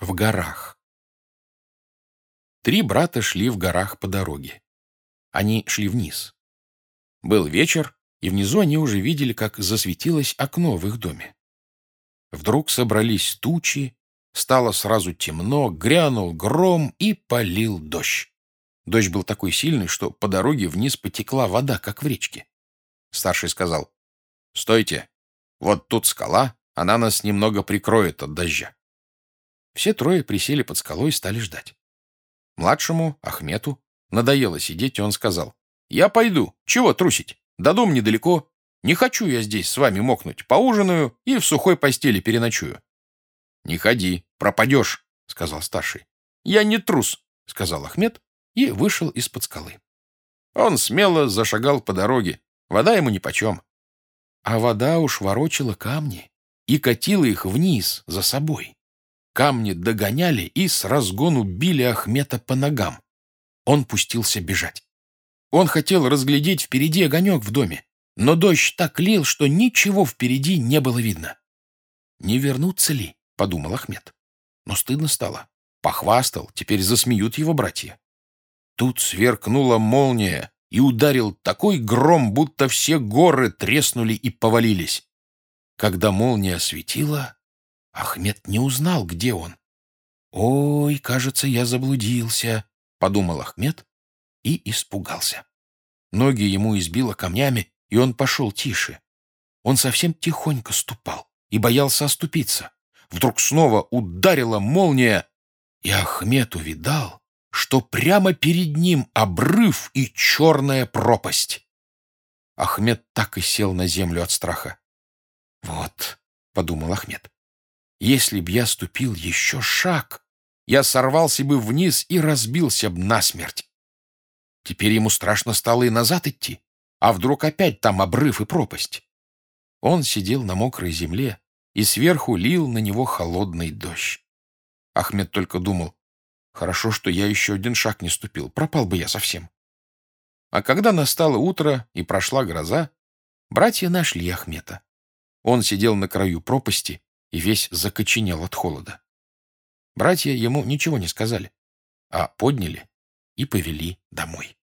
в горах. Три брата шли в горах по дороге. Они шли вниз. Был вечер, и внизу они уже видели, как засветилось окно в их доме. Вдруг собрались тучи, стало сразу темно, грянул гром и полил дождь. Дождь был такой сильный, что по дороге вниз потекла вода, как в речке. Старший сказал, «Стойте, вот тут скала, она нас немного прикроет от дождя». Все трое присели под скалой и стали ждать. Младшему, Ахмету, надоело сидеть, и он сказал, «Я пойду. Чего трусить? До дом недалеко. Не хочу я здесь с вами мокнуть. Поужинаю и в сухой постели переночую». «Не ходи, пропадешь», — сказал старший. «Я не трус», — сказал Ахмед и вышел из-под скалы. Он смело зашагал по дороге. Вода ему нипочем. А вода уж ворочала камни и катила их вниз за собой. Камни догоняли и с разгону били Ахмета по ногам. Он пустился бежать. Он хотел разглядеть впереди огонек в доме, но дождь так лил, что ничего впереди не было видно. «Не вернуться ли?» — подумал Ахмед. Но стыдно стало. Похвастал, теперь засмеют его братья. Тут сверкнула молния и ударил такой гром, будто все горы треснули и повалились. Когда молния светила, Ахмед не узнал, где он. «Ой, кажется, я заблудился», — подумал Ахмед и испугался. Ноги ему избило камнями, и он пошел тише. Он совсем тихонько ступал и боялся оступиться. Вдруг снова ударила молния, и Ахмед увидал, что прямо перед ним обрыв и черная пропасть. Ахмед так и сел на землю от страха. «Вот», — подумал Ахмед, если б я ступил еще шаг, я сорвался бы вниз и разбился б насмерть. Теперь ему страшно стало и назад идти. А вдруг опять там обрыв и пропасть? Он сидел на мокрой земле, и сверху лил на него холодный дождь. Ахмед только думал, хорошо, что я еще один шаг не ступил, пропал бы я совсем. А когда настало утро и прошла гроза, братья нашли Ахмета. Он сидел на краю пропасти и весь закоченел от холода. Братья ему ничего не сказали, а подняли и повели домой.